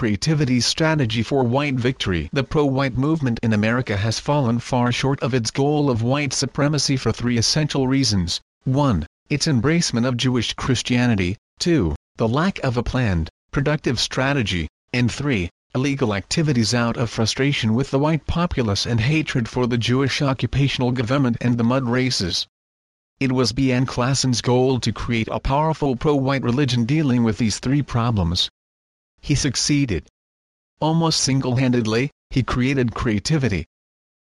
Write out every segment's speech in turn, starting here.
creativity strategy for white victory. The pro-white movement in America has fallen far short of its goal of white supremacy for three essential reasons. 1. Its embracement of Jewish Christianity. 2. The lack of a planned, productive strategy. And 3. Illegal activities out of frustration with the white populace and hatred for the Jewish occupational government and the mud races. It was B. N. Klassen's goal to create a powerful pro-white religion dealing with these three problems. He succeeded. Almost single-handedly, he created creativity.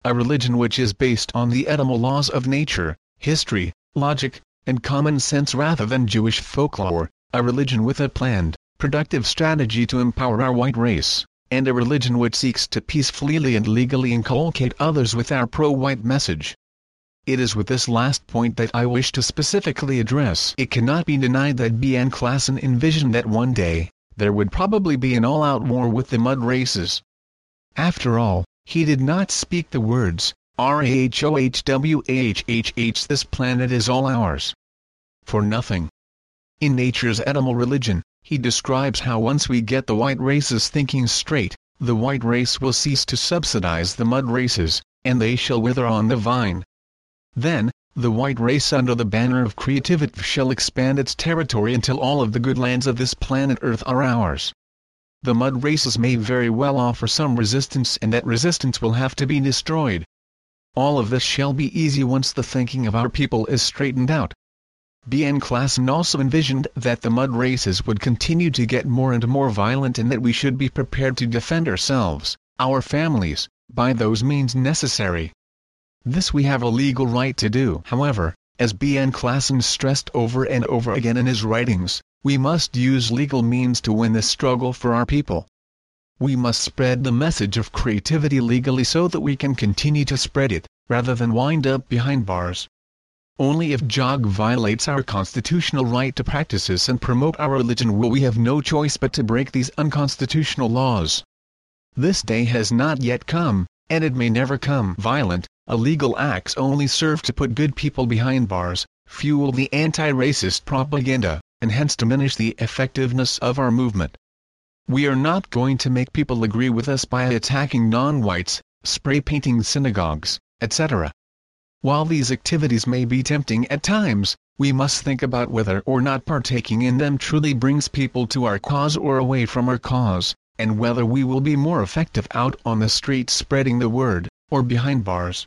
A religion which is based on the eternal laws of nature, history, logic, and common sense rather than Jewish folklore, a religion with a planned, productive strategy to empower our white race, and a religion which seeks to peacefully and legally inculcate others with our pro-white message. It is with this last point that I wish to specifically address. It cannot be denied that B. N. Klassen envisioned that one day, there would probably be an all-out war with the mud races. After all, he did not speak the words, R-A-H-O-H-W-A-H-H-H this planet is all ours. For nothing. In Nature's Eternal Religion, he describes how once we get the white races thinking straight, the white race will cease to subsidize the mud races, and they shall wither on the vine. Then, the white race under the banner of creativity shall expand its territory until all of the good lands of this planet Earth are ours. The mud races may very well offer some resistance and that resistance will have to be destroyed. All of this shall be easy once the thinking of our people is straightened out. B. N. Klassen also envisioned that the mud races would continue to get more and more violent and that we should be prepared to defend ourselves, our families, by those means necessary. This we have a legal right to do. However, as B. N. Klassen stressed over and over again in his writings, we must use legal means to win this struggle for our people. We must spread the message of creativity legally so that we can continue to spread it, rather than wind up behind bars. Only if JOG violates our constitutional right to practice this and promote our religion will we have no choice but to break these unconstitutional laws. This day has not yet come, and it may never come. Violent, illegal acts only serve to put good people behind bars, fuel the anti-racist propaganda, and hence diminish the effectiveness of our movement. We are not going to make people agree with us by attacking non-whites, spray painting synagogues, etc. While these activities may be tempting at times, we must think about whether or not partaking in them truly brings people to our cause or away from our cause, and whether we will be more effective out on the streets spreading the word, or behind bars.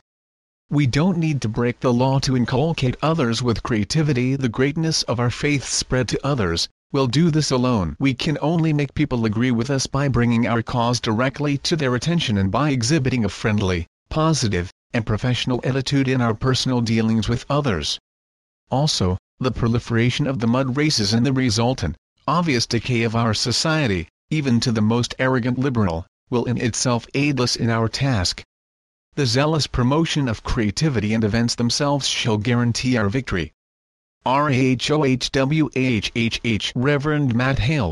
We don't need to break the law to inculcate others with creativity the greatness of our faith spread to others, we'll do this alone. We can only make people agree with us by bringing our cause directly to their attention and by exhibiting a friendly, positive, and professional attitude in our personal dealings with others. Also, the proliferation of the mud races and the resultant, obvious decay of our society, even to the most arrogant liberal, will in itself aid us in our task. The zealous promotion of creativity and events themselves shall guarantee our victory. RAHOWAHHH Reverend Matt Hale